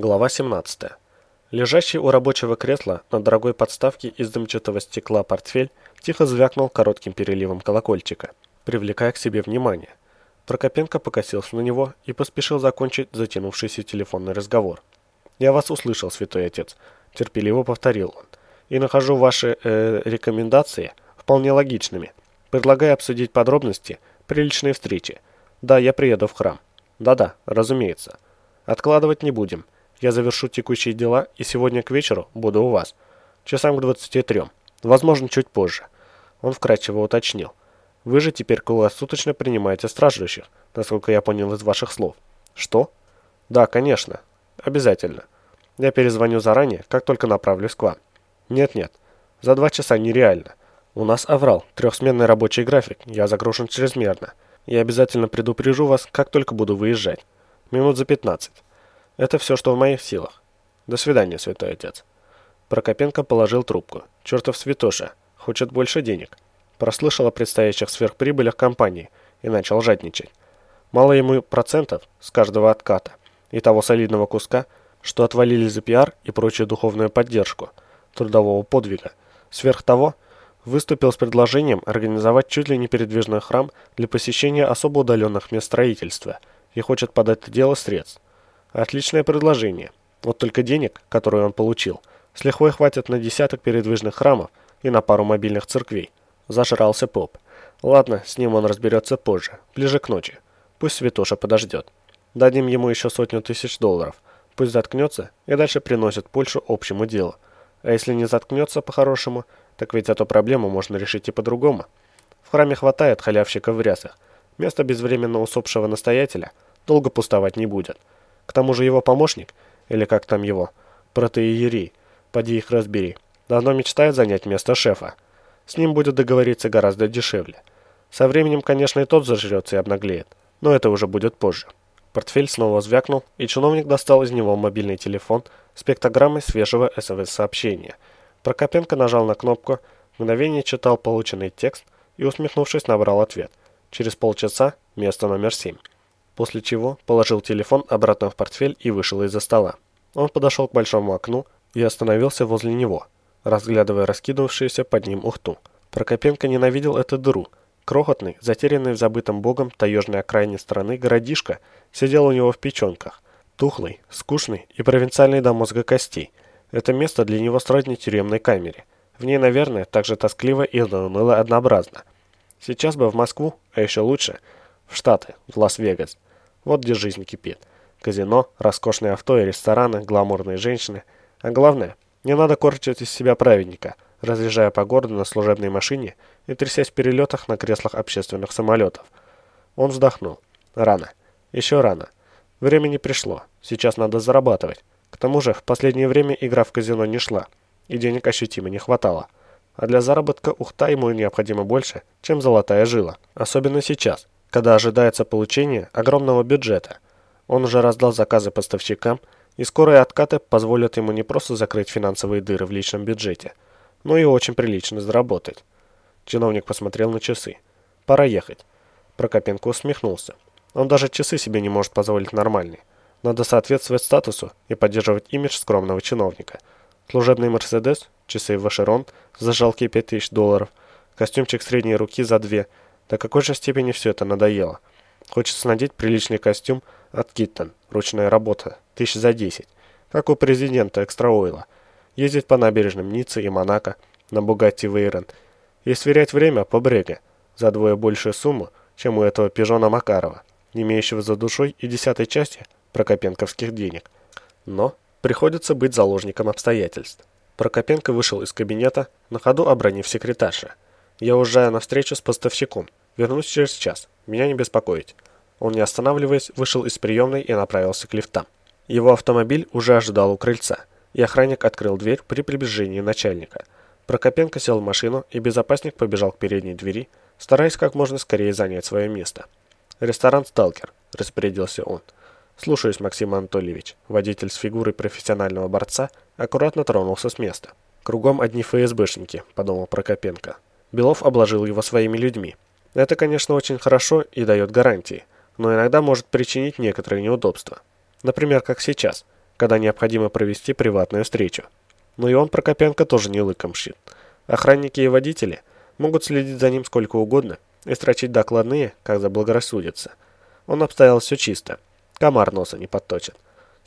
Глава 17. Лежащий у рабочего кресла на дорогой подставке из дымчатого стекла портфель тихо звякнул коротким переливом колокольчика, привлекая к себе внимание. Прокопенко покосился на него и поспешил закончить затянувшийся телефонный разговор. «Я вас услышал, святой отец», – терпеливо повторил он, – «и нахожу ваши э, рекомендации вполне логичными. Предлагаю обсудить подробности приличной встречи. Да, я приеду в храм. Да-да, разумеется. Откладывать не будем. Я завершу текущие дела и сегодня к вечеру буду у вас. Часам к 23. Возможно, чуть позже. Он вкратчиво уточнил. Вы же теперь круглосуточно принимаете страждущих, насколько я понял из ваших слов. Что? Да, конечно. Обязательно. Я перезвоню заранее, как только направлюсь к вам. Нет-нет, за два часа нереально. У нас аврал, трехсменный рабочий график, я загружен чрезмерно. Я обязательно предупрежу вас, как только буду выезжать. Минут за 15. Это все, что в моих силах. До свидания, святой отец. Прокопенко положил трубку. Чертов святоша. Хочет больше денег. Прослышал о предстоящих сверхприбылях компании и начал жадничать. Мало ему процентов с каждого отката и того солидного куска, что отвалили за пиар и прочую духовную поддержку трудового подвига. Сверх того, выступил с предложением организовать чуть ли не передвижной храм для посещения особо удаленных мест строительства и хочет подать дело средств. Отличное предложение. Вот только денег, которые он получил, с лихвой хватит на десяток передвижных храмов и на пару мобильных церквей. Зажрался поп. Ладно, с ним он разберется позже, ближе к ночи. Пусть Святоша подождет. Дадим ему еще сотню тысяч долларов. Пусть заткнется и дальше приносит Польшу общему делу. А если не заткнется по-хорошему, так ведь эту проблему можно решить и по-другому. В храме хватает халявщиков в рясах. Место безвременно усопшего настоятеля долго пустовать не будет. К тому же его помощник, или как там его, протеерей, поди их разбери, давно мечтает занять место шефа. С ним будет договориться гораздо дешевле. Со временем, конечно, и тот зажрется и обнаглеет, но это уже будет позже. Портфель снова звякнул, и чиновник достал из него мобильный телефон с пиктограммой свежего СМС-сообщения – Прокопенко нажал на кнопку, мгновение читал полученный текст и, усмехнувшись, набрал ответ. Через полчаса место номер семь. После чего положил телефон обратно в портфель и вышел из-за стола. Он подошел к большому окну и остановился возле него, разглядывая раскидывавшуюся под ним ухту. Прокопенко ненавидел эту дыру. Крохотный, затерянный в забытом богом таежной окраине страны городишко сидел у него в печенках. Тухлый, скучный и провинциальный до мозга костей – это место для него сродни тюремной камере. В ней, наверное, так же тоскливо и уныло однообразно. Сейчас бы в Москву, а еще лучше, в Штаты, в Лас-Вегас. Вот где жизнь кипит. Казино, роскошные авто и рестораны, гламурные женщины. А главное, не надо корчить из себя праведника, разъезжая по городу на служебной машине и трясясь в перелетах на креслах общественных самолетов. Он вздохнул. Рано. Еще рано. Время не пришло. Сейчас надо зарабатывать. К тому же в последнее время игра в казино не шла, и денег ощутимо не хватало. А для заработка ухта ему необходимо больше, чем золотая жила. Особенно сейчас, когда ожидается получение огромного бюджета. Он уже раздал заказы поставщикам, и скорые откаты позволят ему не просто закрыть финансовые дыры в личном бюджете, но и очень прилично заработать. Чиновник посмотрел на часы. «Пора ехать». Прокопенко усмехнулся. Он даже часы себе не может позволить нормальные. Надо соответствовать статусу и поддерживать имидж скромного чиновника. Служебный Мерседес, часы Вашерон за жалкие 5000 долларов, костюмчик средней руки за две. До какой же степени все это надоело. Хочется надеть приличный костюм от Киттон, ручная работа, тысяч за 10, как у президента Экстраойла. Ездить по набережным Ниццы и Монако на Бугатти Вейрон и сверять время по Бреге за двое большую сумму, чем у этого пижона Макарова, не имеющего за душой и десятой части – прокопенковских денег. Но приходится быть заложником обстоятельств. Прокопенко вышел из кабинета, на ходу обронив секретарша. «Я уезжаю на встречу с поставщиком. Вернусь через час. Меня не беспокоить». Он, не останавливаясь, вышел из приемной и направился к лифтам. Его автомобиль уже ожидал у крыльца, и охранник открыл дверь при приближении начальника. Прокопенко сел в машину, и безопасник побежал к передней двери, стараясь как можно скорее занять свое место. «Ресторан «Сталкер», – распорядился он. «Слушаюсь, Максим Анатольевич». Водитель с фигурой профессионального борца аккуратно тронулся с места. «Кругом одни ФСБшники», — подумал Прокопенко. Белов обложил его своими людьми. Это, конечно, очень хорошо и дает гарантии, но иногда может причинить некоторые неудобства. Например, как сейчас, когда необходимо провести приватную встречу. Но и он, Прокопенко, тоже не лыком шит. Охранники и водители могут следить за ним сколько угодно и строчить докладные, как заблагорассудится. Он обставил все чисто. Комар носа не подточит.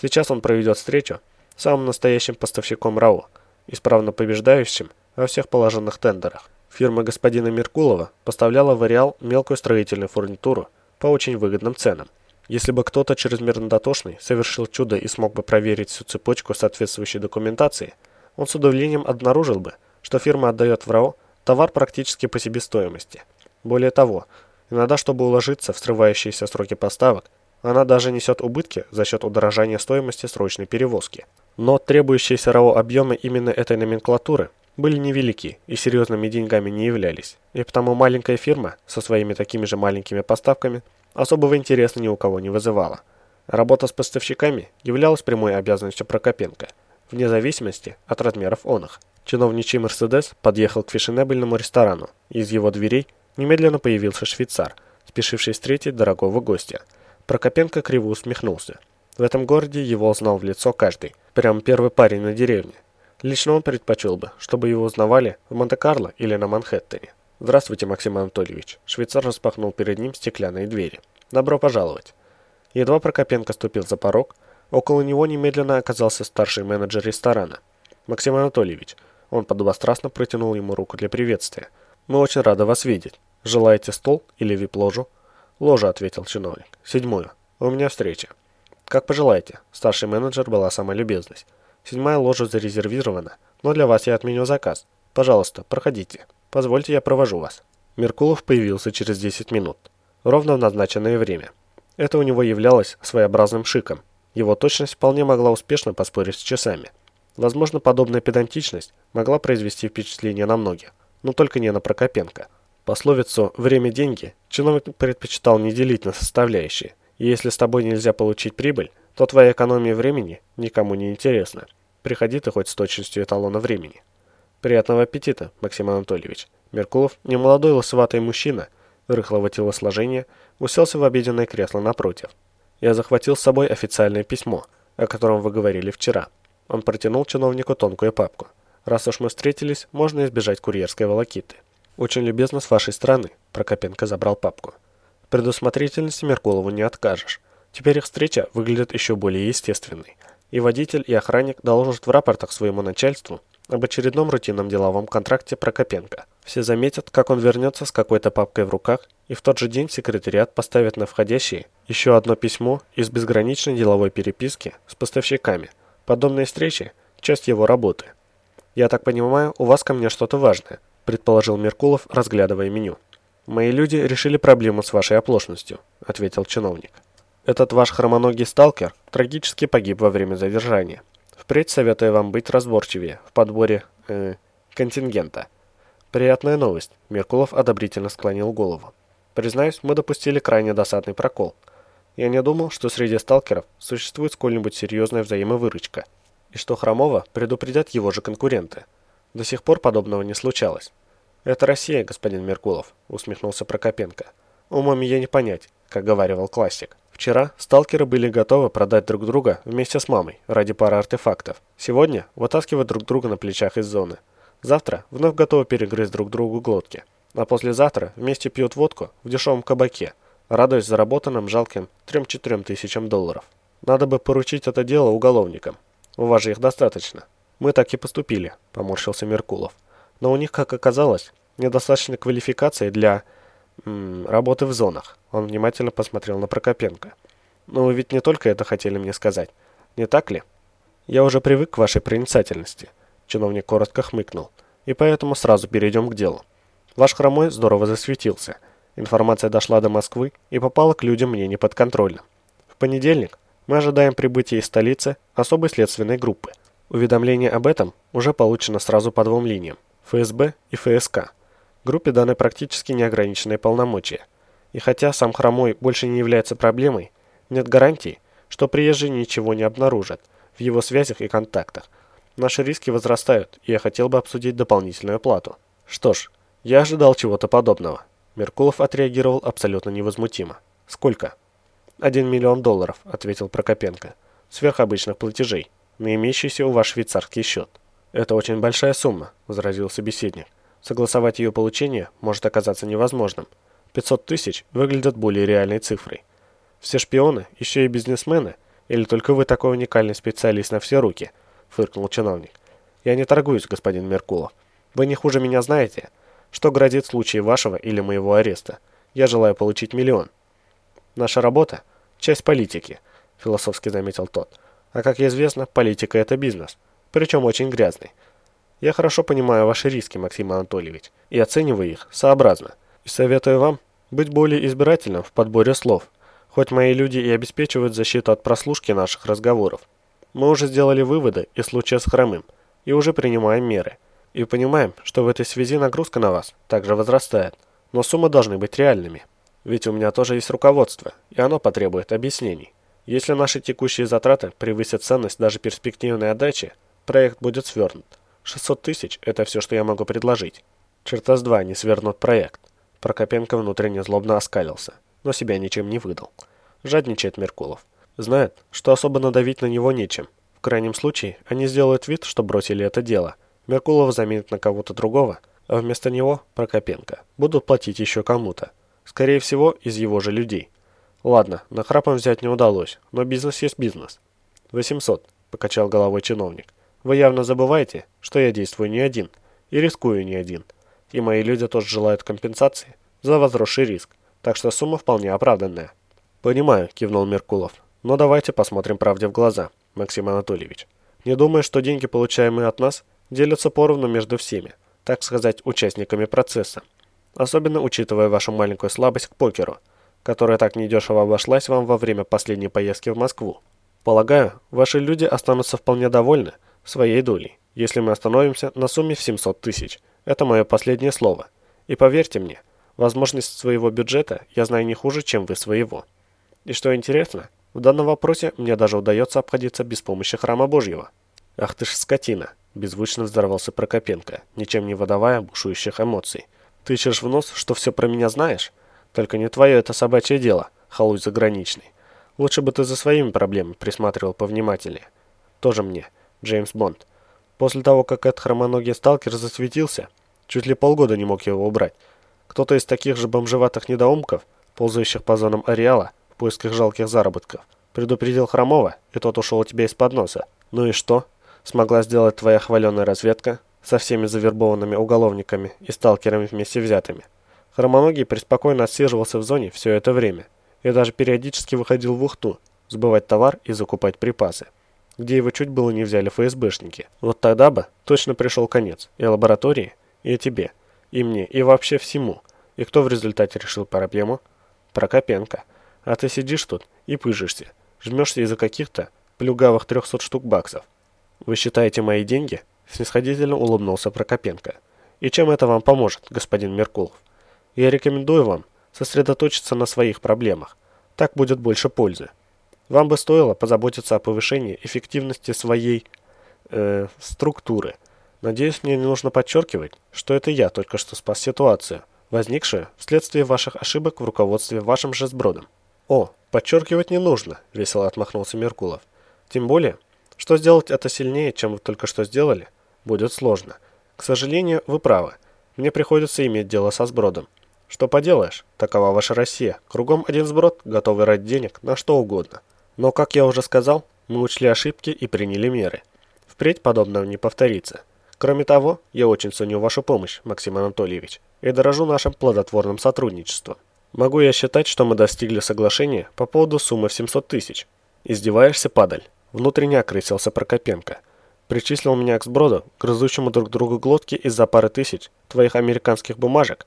Сейчас он проведет встречу самым настоящим поставщиком РАО, исправно побеждающим во всех положенных тендерах. Фирма господина Меркулова поставляла в Ареал мелкую строительную фурнитуру по очень выгодным ценам. Если бы кто-то чрезмерно дотошный совершил чудо и смог бы проверить всю цепочку соответствующей документации, он с удивлением обнаружил бы, что фирма отдает в РАО товар практически по себестоимости. Более того, иногда, чтобы уложиться в срывающиеся сроки поставок, она даже несет убытки за счет удорожания стоимости срочной перевозки. Но требующиеся РАО объемы именно этой номенклатуры были невелики и серьезными деньгами не являлись, и потому маленькая фирма со своими такими же маленькими поставками особого интереса ни у кого не вызывала. Работа с поставщиками являлась прямой обязанностью Прокопенко, вне зависимости от размеров оных. Чиновничий «Мерседес» подъехал к фешенебельному ресторану, и из его дверей немедленно появился швейцар, спешивший встретить дорогого гостя. Прокопенко криво усмехнулся. В этом городе его узнал в лицо каждый, прям первый парень на деревне. Лично он предпочел бы, чтобы его узнавали в Монте-Карло или на Манхэттене. «Здравствуйте, Максим Анатольевич». Швейцар распахнул перед ним стеклянные двери. «Добро пожаловать». Едва Прокопенко ступил за порог, около него немедленно оказался старший менеджер ресторана. «Максим Анатольевич». Он подобострастно протянул ему руку для приветствия. «Мы очень рады вас видеть. Желаете стол или вип-ложу?» «Ложа», — ответил чиновник. «Седьмую. У меня встреча». «Как пожелаете». Старший менеджер была самая любезность. Седьмая ложа зарезервирована, но для вас я отменю заказ. Пожалуйста, проходите. Позвольте, я провожу вас». Меркулов появился через 10 минут. Ровно в назначенное время. Это у него являлось своеобразным шиком. Его точность вполне могла успешно поспорить с часами. Возможно, подобная педантичность могла произвести впечатление на многих, но только не на Прокопенко. Пословицу «время – деньги» чиновник предпочитал не делить на составляющие, и если с тобой нельзя получить прибыль, то твоя экономия времени никому не интересна. Приходи ты хоть с точностью эталона времени. Приятного аппетита, Максим Анатольевич. Меркулов, немолодой лысоватый мужчина, рыхлого телосложения, уселся в обеденное кресло напротив. Я захватил с собой официальное письмо, о котором вы говорили вчера. Он протянул чиновнику тонкую папку. Раз уж мы встретились, можно избежать курьерской волокиты. Очень любезно с вашей стороны, Прокопенко забрал папку. Предусмотрительности Меркулову не откажешь. Теперь их встреча выглядит еще более естественной, и водитель и охранник доложат в рапортах своему начальству об очередном рутинном деловом контракте Прокопенко. Все заметят, как он вернется с какой-то папкой в руках, и в тот же день секретариат поставит на входящие еще одно письмо из безграничной деловой переписки с поставщиками. Подобные встречи – часть его работы. «Я так понимаю, у вас ко мне что-то важное», – предположил Меркулов, разглядывая меню. «Мои люди решили проблему с вашей оплошностью», – ответил чиновник. Этот ваш хромоногий сталкер трагически погиб во время задержания. Впредь советую вам быть разборчивее в подборе э, контингента. Приятная новость. Меркулов одобрительно склонил голову. Признаюсь, мы допустили крайне досадный прокол. Я не думал, что среди сталкеров существует сколь-нибудь серьезная взаимовыручка, и что Хромова предупредят его же конкуренты. До сих пор подобного не случалось. «Это Россия, господин Меркулов», — усмехнулся Прокопенко. «Умом ее не понять», — как говаривал классик. Вчера сталкеры были готовы продать друг друга вместе с мамой ради пары артефактов. Сегодня вытаскивают друг друга на плечах из зоны. Завтра вновь готовы перегрызть друг другу глотки. А послезавтра вместе пьют водку в дешевом кабаке, радуясь заработанным жалким 3-4 тысячам долларов. Надо бы поручить это дело уголовникам. У вас же их достаточно. Мы так и поступили, поморщился Меркулов. Но у них, как оказалось, недостаточно квалификации для работы в зонах. Он внимательно посмотрел на Прокопенко. «Но вы ведь не только это хотели мне сказать, не так ли?» «Я уже привык к вашей проницательности», — чиновник коротко хмыкнул. «И поэтому сразу перейдем к делу. Ваш хромой здорово засветился. Информация дошла до Москвы и попала к людям мне неподконтрольно. В понедельник мы ожидаем прибытия из столицы особой следственной группы. Уведомление об этом уже получено сразу по двум линиям – ФСБ и ФСК. Группе даны практически неограниченные полномочия. И хотя сам хромой больше не является проблемой, нет гарантии, что приезжие ничего не обнаружат в его связях и контактах. Наши риски возрастают, и я хотел бы обсудить дополнительную плату. Что ж, я ожидал чего-то подобного. Меркулов отреагировал абсолютно невозмутимо. Сколько? «Один миллион долларов», — ответил Прокопенко. сверхобычных платежей, на имеющийся у вас швейцарский счет. «Это очень большая сумма», – возразил собеседник. «Согласовать ее получение может оказаться невозможным. 500 тысяч выглядят более реальной цифрой. Все шпионы, еще и бизнесмены, или только вы такой уникальный специалист на все руки?» – фыркнул чиновник. «Я не торгуюсь, господин Меркулов. Вы не хуже меня знаете, что грозит в случае вашего или моего ареста. Я желаю получить миллион». «Наша работа – часть политики», – философски заметил тот. «А как известно, политика – это бизнес» причем очень грязный. Я хорошо понимаю ваши риски, Максим Анатольевич, и оцениваю их сообразно. И советую вам быть более избирательным в подборе слов, хоть мои люди и обеспечивают защиту от прослушки наших разговоров. Мы уже сделали выводы из случая с Хромым и уже принимаем меры. И понимаем, что в этой связи нагрузка на вас также возрастает, но суммы должны быть реальными. Ведь у меня тоже есть руководство, и оно потребует объяснений. Если наши текущие затраты превысят ценность даже перспективной отдачи, Проект будет свернут. 600 тысяч – это все, что я могу предложить. Черта с два не свернут проект. Прокопенко внутренне злобно оскалился, но себя ничем не выдал. Жадничает Меркулов. Знает, что особо надавить на него нечем. В крайнем случае, они сделают вид, что бросили это дело. Меркулов заменит на кого-то другого, а вместо него, Прокопенко, будут платить еще кому-то. Скорее всего, из его же людей. Ладно, на храпом взять не удалось, но бизнес есть бизнес. 800, покачал головой чиновник. Вы явно забываете, что я действую не один и рискую не один. И мои люди тоже желают компенсации за возросший риск, так что сумма вполне оправданная. «Понимаю», – кивнул Меркулов. «Но давайте посмотрим правде в глаза, Максим Анатольевич. Не думаю, что деньги, получаемые от нас, делятся поровну между всеми, так сказать, участниками процесса. Особенно учитывая вашу маленькую слабость к покеру, которая так недешево обошлась вам во время последней поездки в Москву. Полагаю, ваши люди останутся вполне довольны, своей долей, если мы остановимся на сумме в 700 тысяч. Это мое последнее слово. И поверьте мне, возможность своего бюджета я знаю не хуже, чем вы своего. И что интересно, в данном вопросе мне даже удается обходиться без помощи храма Божьего. Ах ты ж скотина, беззвучно взорвался Прокопенко, ничем не выдавая бушующих эмоций. Ты ищешь в нос, что все про меня знаешь? Только не твое это собачье дело, халуй заграничный. Лучше бы ты за своими проблемами присматривал повнимательнее. Тоже мне. Джеймс Бонд. После того, как этот хромоногий сталкер засветился, чуть ли полгода не мог его убрать. Кто-то из таких же бомжеватых недоумков, ползающих по зонам ареала в поисках жалких заработков, предупредил Хромова, и тот ушел у тебя из-под носа. Ну и что? Смогла сделать твоя хваленая разведка со всеми завербованными уголовниками и сталкерами вместе взятыми. Хромоногий преспокойно отсиживался в зоне все это время и даже периодически выходил в Ухту, сбывать товар и закупать припасы где его чуть было не взяли ФСБшники. Вот тогда бы точно пришел конец и лаборатории, и тебе, и мне, и вообще всему. И кто в результате решил проблему? Прокопенко. А ты сидишь тут и пыжишься, жмешься из-за каких-то плюгавых 300 штук баксов. Вы считаете мои деньги? Снисходительно улыбнулся Прокопенко. И чем это вам поможет, господин Меркулов? Я рекомендую вам сосредоточиться на своих проблемах. Так будет больше пользы. Вам бы стоило позаботиться о повышении эффективности своей э, структуры. Надеюсь, мне не нужно подчеркивать, что это я только что спас ситуацию, возникшую вследствие ваших ошибок в руководстве вашим же сбродом. О, подчеркивать не нужно, весело отмахнулся Меркулов. Тем более, что сделать это сильнее, чем вы только что сделали, будет сложно. К сожалению, вы правы. Мне приходится иметь дело со сбродом. Что поделаешь, такова ваша Россия. Кругом один сброд, готовый ради денег на что угодно. Но, как я уже сказал, мы учли ошибки и приняли меры. Впредь подобного не повторится. Кроме того, я очень ценю вашу помощь, Максим Анатольевич, и дорожу нашим плодотворным сотрудничеством. Могу я считать, что мы достигли соглашения по поводу суммы в 700 тысяч? Издеваешься, падаль? Внутренне окрысился Прокопенко. Причислил меня к сброду, грызущему друг другу глотки из-за пары тысяч твоих американских бумажек.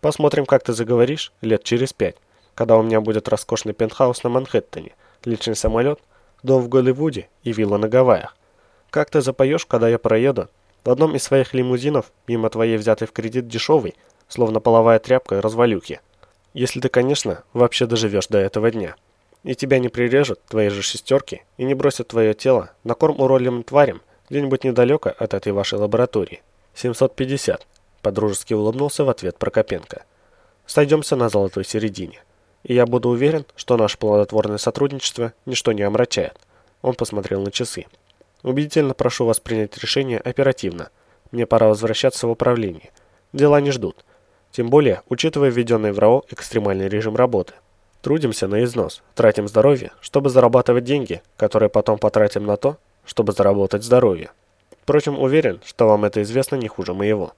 Посмотрим, как ты заговоришь лет через пять, когда у меня будет роскошный пентхаус на Манхэттене – личный самолет, дом в Голливуде и вилла на Гавайях. Как ты запоешь, когда я проеду в одном из своих лимузинов мимо твоей взятой в кредит дешевой, словно половая тряпка, развалюхи? Если ты, конечно, вообще доживешь до этого дня. И тебя не прирежут твои же шестерки и не бросят твое тело на корм уродливым тварям где-нибудь недалеко от этой вашей лаборатории. 750. Подружески улыбнулся в ответ Прокопенко. Сойдемся на золотой середине и я буду уверен, что наше плодотворное сотрудничество ничто не омрачает. Он посмотрел на часы. «Убедительно прошу вас принять решение оперативно. Мне пора возвращаться в управление. Дела не ждут. Тем более, учитывая введенный в РАО экстремальный режим работы. Трудимся на износ, тратим здоровье, чтобы зарабатывать деньги, которые потом потратим на то, чтобы заработать здоровье. Впрочем, уверен, что вам это известно не хуже моего».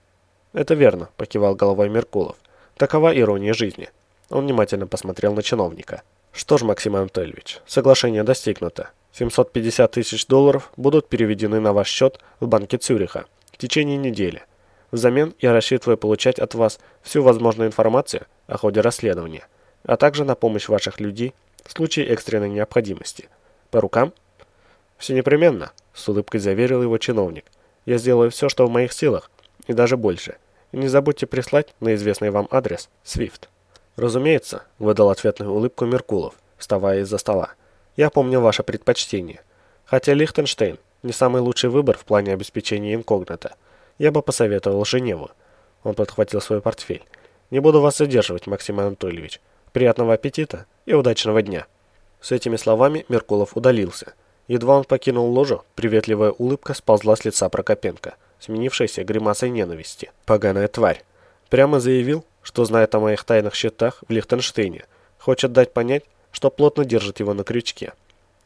«Это верно», – покивал головой Меркулов. «Такова ирония жизни». Он внимательно посмотрел на чиновника. «Что ж, Максим Анатольевич, соглашение достигнуто. 750 тысяч долларов будут переведены на ваш счет в банке Цюриха в течение недели. Взамен я рассчитываю получать от вас всю возможную информацию о ходе расследования, а также на помощь ваших людей в случае экстренной необходимости. По рукам? Все непременно, с улыбкой заверил его чиновник. Я сделаю все, что в моих силах, и даже больше. И не забудьте прислать на известный вам адрес SWIFT. Разумеется, выдал ответную улыбку Меркулов, вставая из-за стола. Я помню ваше предпочтение. Хотя Лихтенштейн не самый лучший выбор в плане обеспечения инкогнито. Я бы посоветовал Женеву. Он подхватил свой портфель. Не буду вас задерживать, Максим Анатольевич. Приятного аппетита и удачного дня. С этими словами Меркулов удалился. Едва он покинул ложу, приветливая улыбка сползла с лица Прокопенко, сменившаяся гримасой ненависти. Поганая тварь. Прямо заявил, что знает о моих тайных счетах в Лихтенштейне. Хочет дать понять, что плотно держит его на крючке.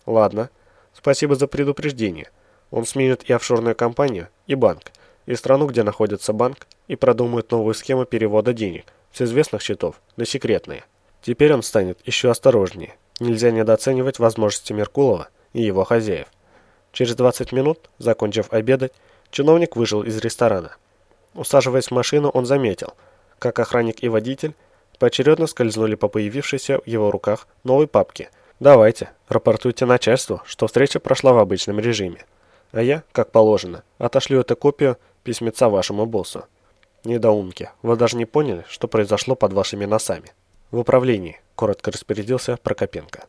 Ладно, спасибо за предупреждение. Он сменит и офшорную компанию, и банк, и страну, где находится банк, и продумает новую схему перевода денег с известных счетов на секретные. Теперь он станет еще осторожнее. Нельзя недооценивать возможности Меркулова и его хозяев. Через 20 минут, закончив обедать, чиновник вышел из ресторана. Усаживаясь в машину, он заметил, как охранник и водитель поочередно скользнули по появившейся в его руках новой папке. «Давайте, рапортуйте начальству, что встреча прошла в обычном режиме. А я, как положено, отошлю эту копию письмеца вашему боссу». «Недоумки, вы даже не поняли, что произошло под вашими носами?» «В управлении», – коротко распорядился Прокопенко.